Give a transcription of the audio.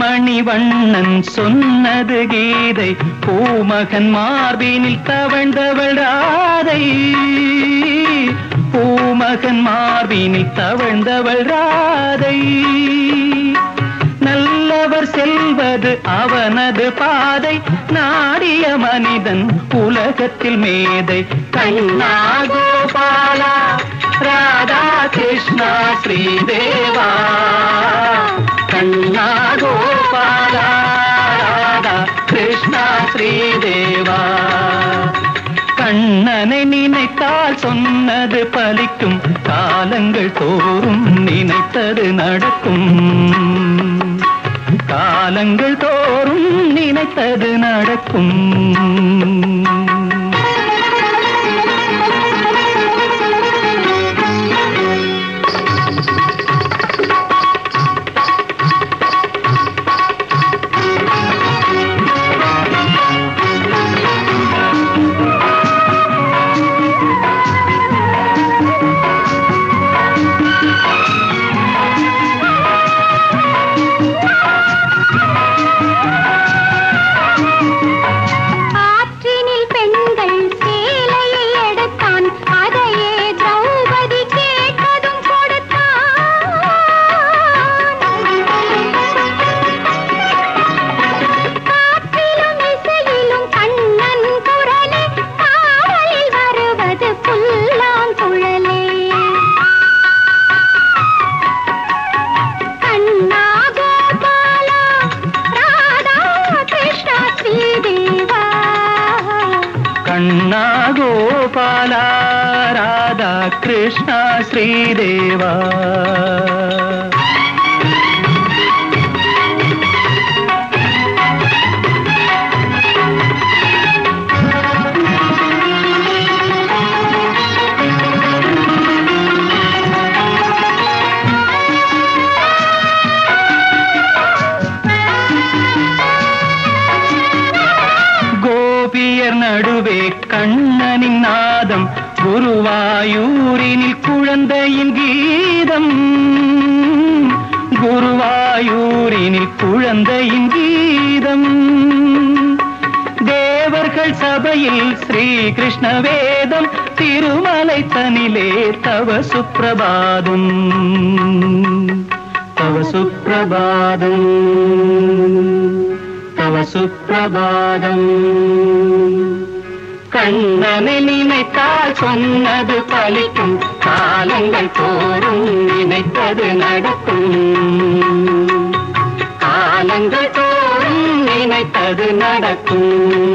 கண்ணன் சொன்னது கீதை பூமகன் மார்பினில் தவழ்ந்தவள் ராதை. பூமகன் மார்பினில் தவழ்ந்தவள் ராதை. நல்லவர் செல்வது அவனது பாதை நாடிய மனிதன் உலகத்தில் மேதை கண்ணாகும் ராதா கிருஷ்ணா ஸ்ரீதேவா கண்ணா கோபாலா ராதா கிருஷ்ணா ஸ்ரீதேவா கண்ணனை நினைத்தால் சொன்னது பலிக்கும் காலங்கள் தோறும் நினைத்தது நடக்கும் காலங்கள் தோறும் நினைத்தது நடக்கும் கோபாலா ராதா கிருஷ்ணா ஸ்ரீதேவா கோபியர் நடுவே கண்ணனின் நாதம் குருவாயூரினில் குழந்தையின் கீதம். குருவாயூரினில் குழந்தையின் கீதம். தேவர்கள் சபையில் ஸ்ரீ கிருஷ்ண வேதம் திருமலை தனிலே தவ சுப்பிரபாதம் தவ சுப்பிரபாதம் தவ சுப்பிரபாதம் கண்ணனை நினைத்தால் சொன்னது பலிக்கும் காலங்கள் தோறும் நினைத்தது நடக்கும். காலங்கள் தோறும் நினைத்தது நடக்கும்.